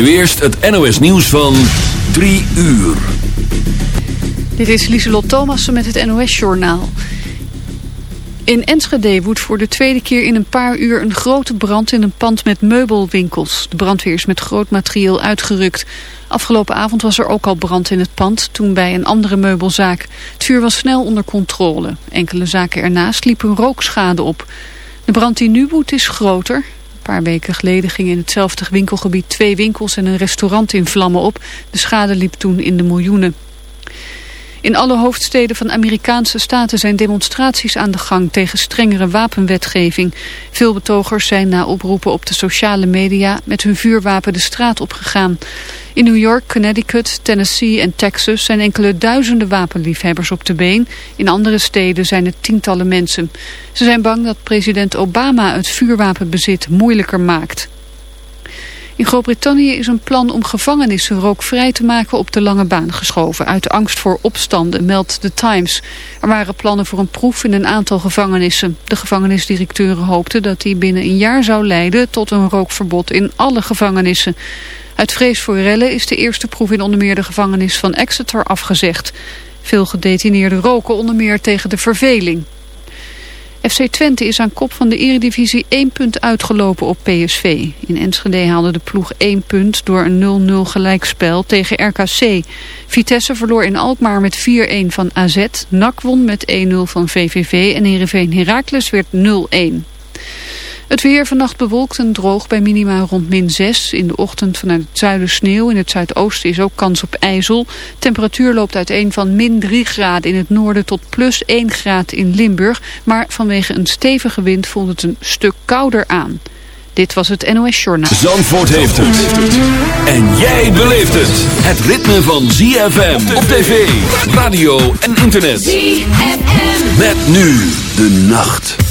Nu eerst het NOS nieuws van 3 uur. Dit is Lieselot Thomassen met het NOS-journaal. In Enschede woedt voor de tweede keer in een paar uur een grote brand in een pand met meubelwinkels. De brandweer is met groot materieel uitgerukt. Afgelopen avond was er ook al brand in het pand, toen bij een andere meubelzaak. Het vuur was snel onder controle. Enkele zaken ernaast liepen rookschade op. De brand die nu woedt is groter paar weken geleden gingen in hetzelfde winkelgebied twee winkels en een restaurant in vlammen op. De schade liep toen in de miljoenen. In alle hoofdsteden van Amerikaanse staten zijn demonstraties aan de gang tegen strengere wapenwetgeving. Veel betogers zijn na oproepen op de sociale media met hun vuurwapen de straat opgegaan. In New York, Connecticut, Tennessee en Texas zijn enkele duizenden wapenliefhebbers op de been. In andere steden zijn het tientallen mensen. Ze zijn bang dat president Obama het vuurwapenbezit moeilijker maakt. In Groot-Brittannië is een plan om gevangenissen rookvrij te maken op de lange baan geschoven. Uit angst voor opstanden, meldt The Times. Er waren plannen voor een proef in een aantal gevangenissen. De gevangenisdirecteuren hoopten dat die binnen een jaar zou leiden tot een rookverbod in alle gevangenissen. Uit vrees voor rellen is de eerste proef in onder meer de gevangenis van Exeter afgezegd. Veel gedetineerden roken onder meer tegen de verveling. FC Twente is aan kop van de eredivisie één punt uitgelopen op PSV. In Enschede haalde de ploeg één punt door een 0-0 gelijkspel tegen RKC. Vitesse verloor in Alkmaar met 4-1 van AZ. NAC won met 1-0 van VVV en Heerenveen Heracles werd 0-1. Het weer vannacht bewolkt en droog bij minima rond min 6. In de ochtend vanuit het zuiden sneeuw. In het zuidoosten is ook kans op ijzel. Temperatuur loopt uiteen van min 3 graden in het noorden tot plus 1 graad in Limburg. Maar vanwege een stevige wind voelt het een stuk kouder aan. Dit was het NOS Journaal. Zandvoort heeft het. En jij beleeft het. Het ritme van ZFM op tv, radio en internet. ZFM. Met nu de nacht.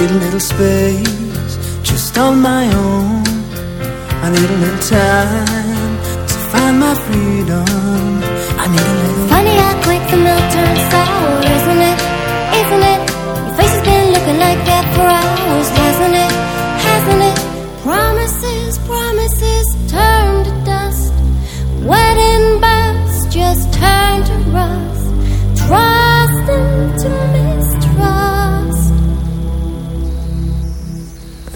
need a little space just on my own. I need a little time to find my freedom. I need a little. Funny how quick the milk turns sour, isn't it? Isn't it? Your face has been looking like that for hours, hasn't it? Hasn't it? Promises, promises turn to dust. Wedding bells just turned to rust. Try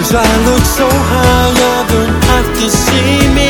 Cause I look so high, you don't have to see me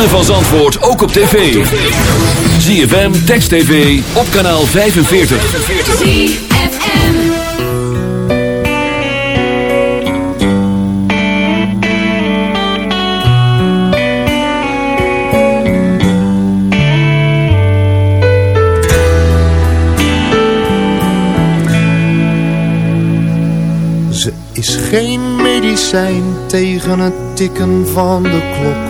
ritme van antwoord ook op tv. ZFM, Text TV, op kanaal 45. ZFM Ze is geen medicijn tegen het tikken van de klok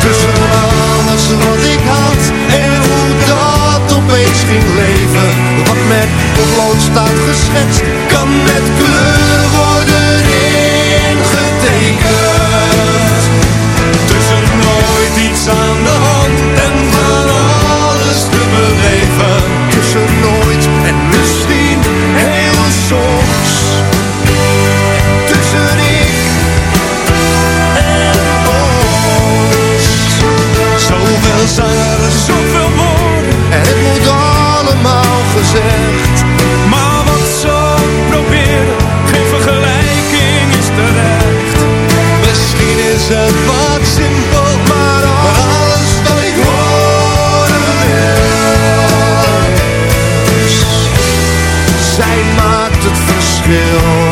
Tussen alles wat ik had en hoe dat opeens ging leven. Wat met potlood staat geschetst, kan met kleur worden ingetekend. Tussen nooit iets aan de hand en van alles te beleven. Zoveel zangers, Zoveel woorden, en het moet allemaal gezegd. maar wat zo proberen, geen vergelijking is terecht. Misschien is het wat simpel, maar alles wat ik horen wil. Zij maakt het verschil.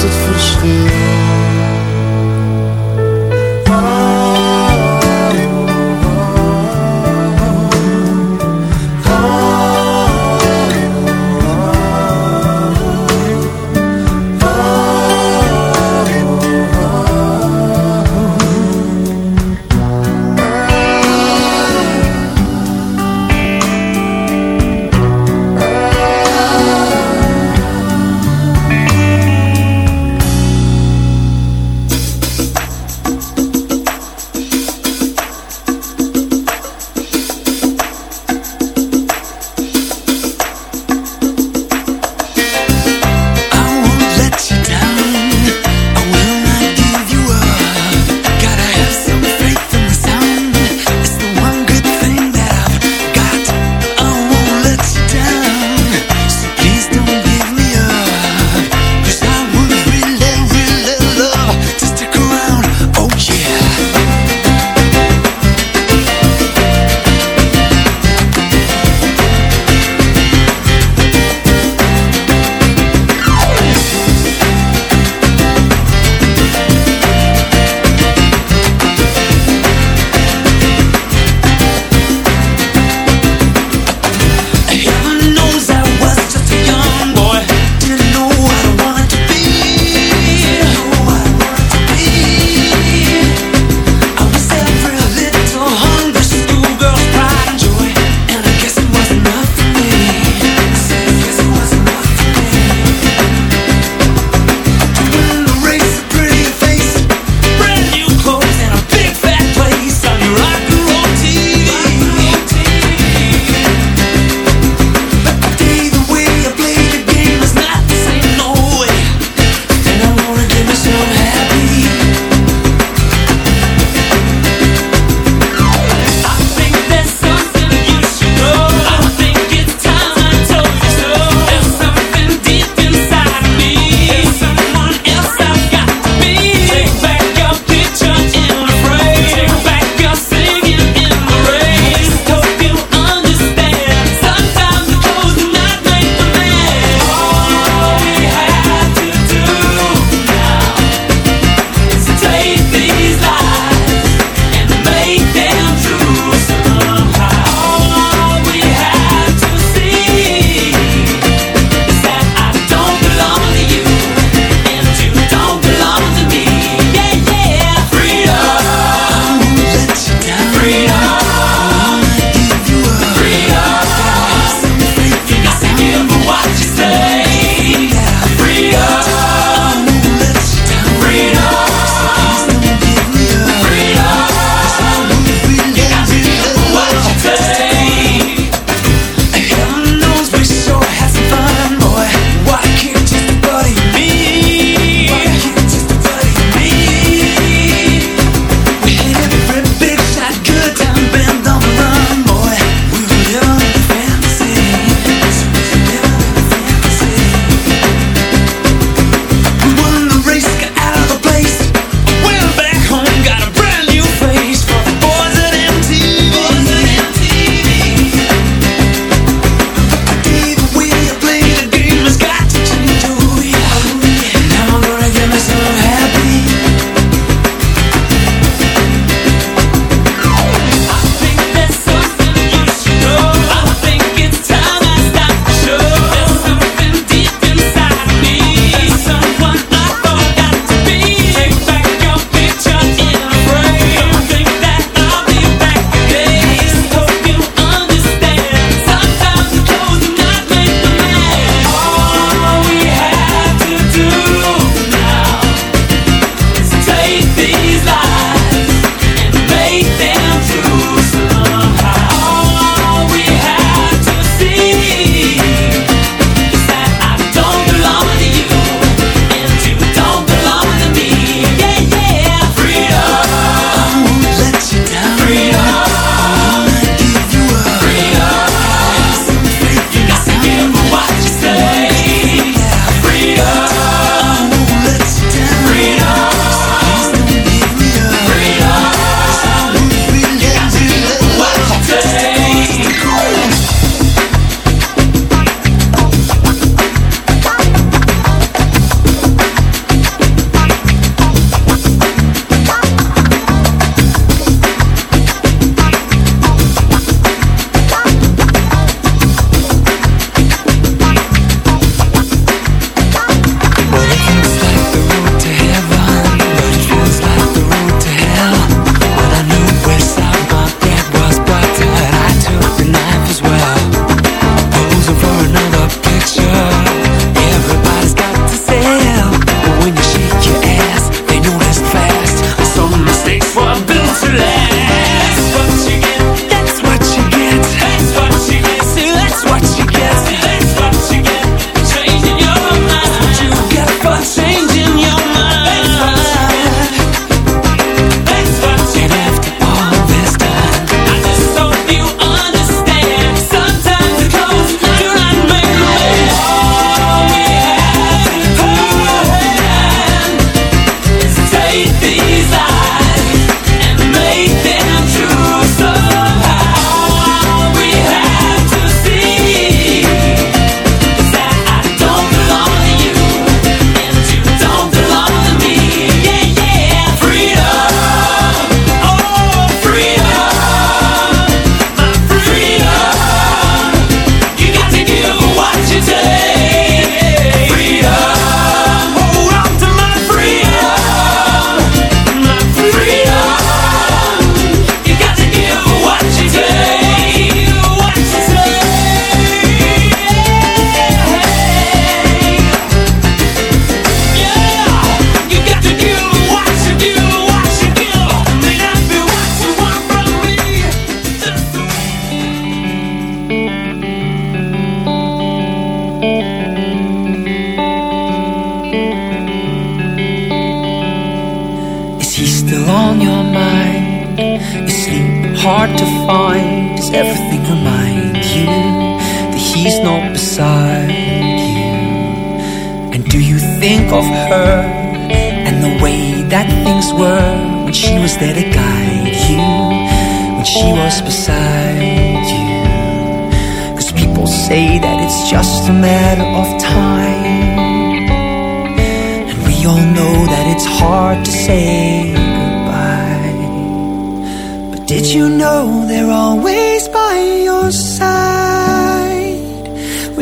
maakt het verschil.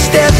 step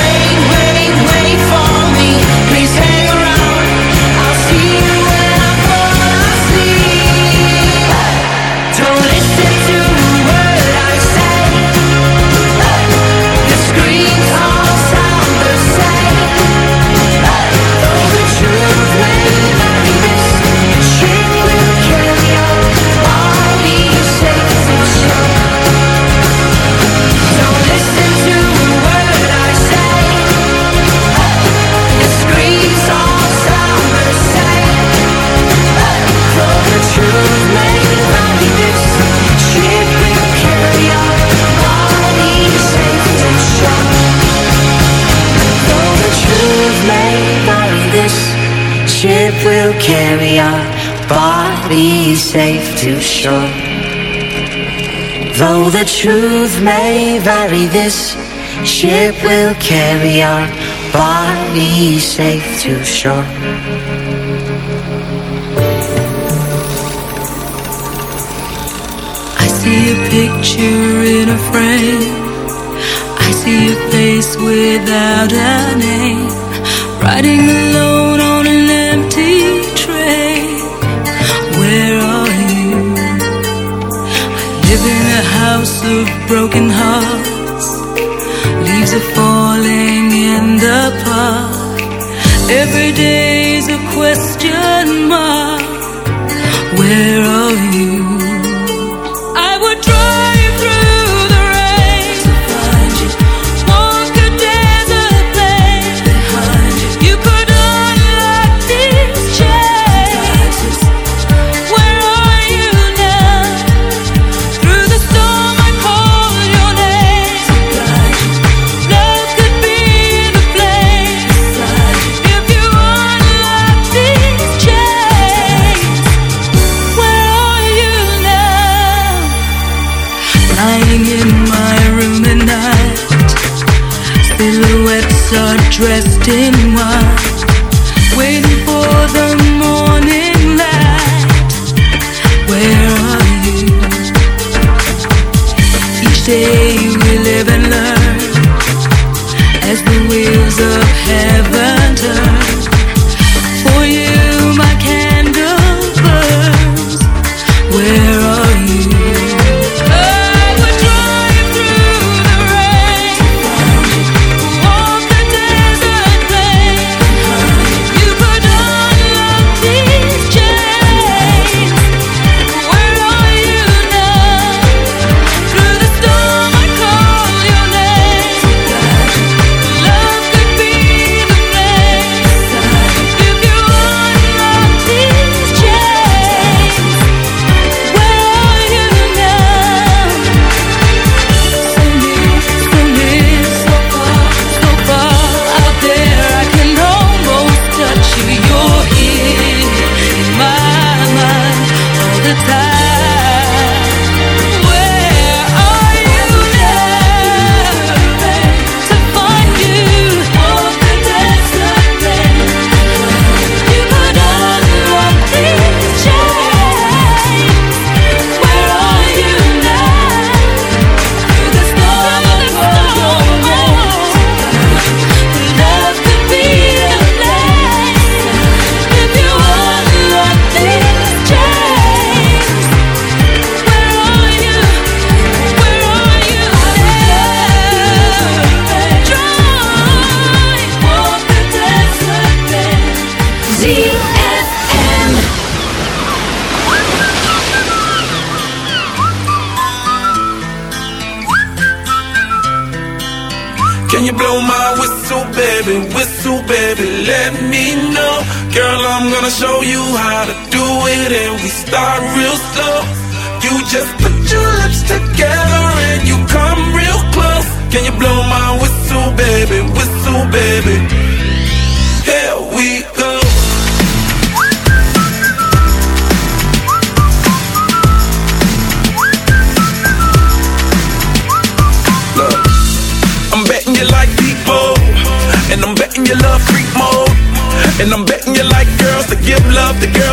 ship will carry our bodies safe to shore. Though the truth may vary, this ship will carry our bodies safe to shore. I see a picture in a frame. I see a face without a name, riding alone house of broken hearts. Leaves are falling in the park. Every day's a question mark. Where in wild, waiting for the morning light. Where are you? Each day we live and learn as the wheels of heaven.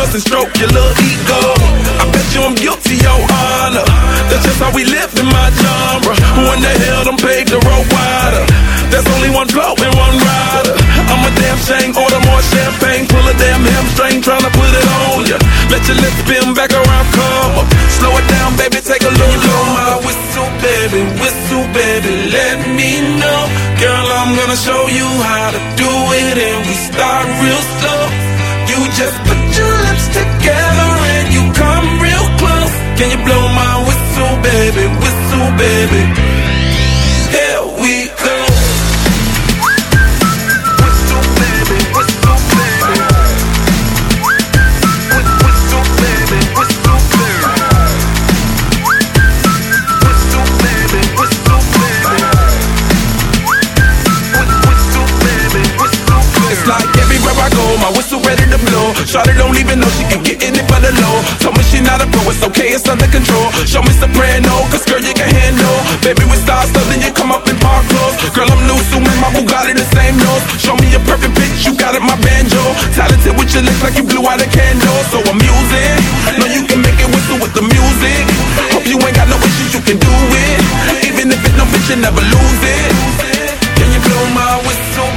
Love and stroke your little ego. I bet you I'm guilty, your honor. That's just how we live in my genre. Who in the hell done paved the road wider? There's only one blow and one rider. I'm a damn shame, order more champagne, pull a damn hamstring, tryna put it on ya. Let your lips spin back around, come up. Slow it down, baby, take a look. Blow my whistle, baby, whistle, baby, let me know. Girl, I'm gonna show you how to do it, and we start real Can you blow my whistle, baby, whistle, baby? Here we go. Whistle, baby, whistle, baby. Whistle, baby, whistle, baby. Whistle, baby, whistle, baby. Whistle, baby. It's like everywhere I go, my whistle ready to blow. Shawty don't even know she can get in it for the low. She not a pro, it's okay, it's under control. Show me soprano, cause girl you can handle. Baby with stars, so then you come up in park clothes. Girl I'm new, so with my Bugatti the same nose. Show me a perfect pitch, you got it, my banjo. Talented with your lips like you blew out a candle. So I'm using, know you can make it whistle with the music. Hope you ain't got no issues, you can do it. Even if it no bitch, you never lose it. Can you blow my whistle,